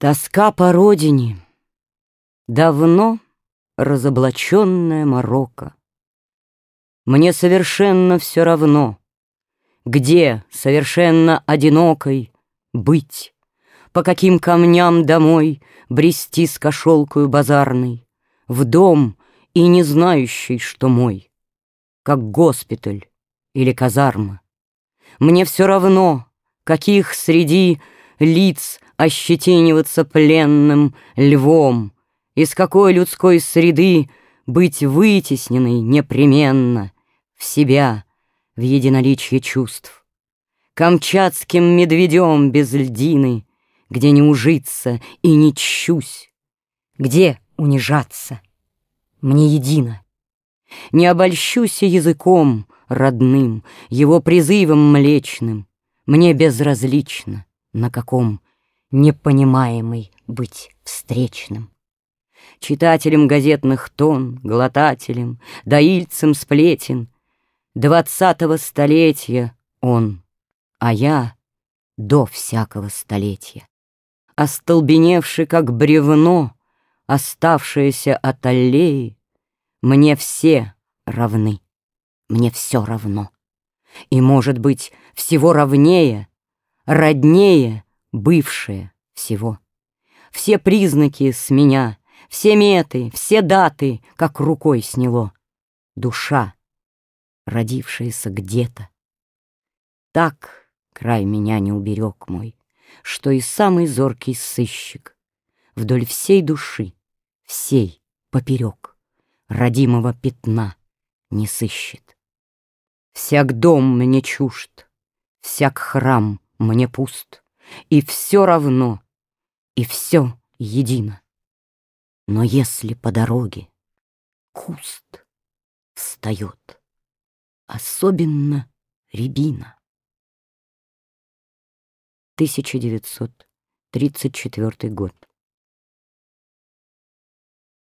Тоска по родине, давно разоблаченная Марокко. Мне совершенно все равно, где совершенно одинокой быть, по каким камням домой брести с кошелкою базарной, в дом и не знающий, что мой, как госпиталь или казарма. Мне все равно, каких среди лиц ощетиниваться пленным львом, из какой людской среды быть вытесненной непременно в себя, в единоличье чувств. Камчатским медведем без льдины, где не ужиться и не чусь, где унижаться, мне едино. Не обольщусь языком родным, его призывом млечным, мне безразлично, на каком непонимаемый быть встречным. Читателем газетных тон, глотателем, доильцем сплетен, Двадцатого столетия он, а я до всякого столетия. Остолбеневший, как бревно, оставшееся от аллеи, Мне все равны, мне все равно. И, может быть, всего равнее, роднее бывшее всего. Все признаки с меня, все меты, все даты, как рукой сняло. Душа, родившаяся где-то. Так край меня не уберег мой, что и самый зоркий сыщик вдоль всей души, всей поперек, родимого пятна не сыщет. Всяк дом мне чужд, всяк храм мне пуст, и все равно, и все едино. Но если по дороге куст встает, особенно рябина. 1934 год.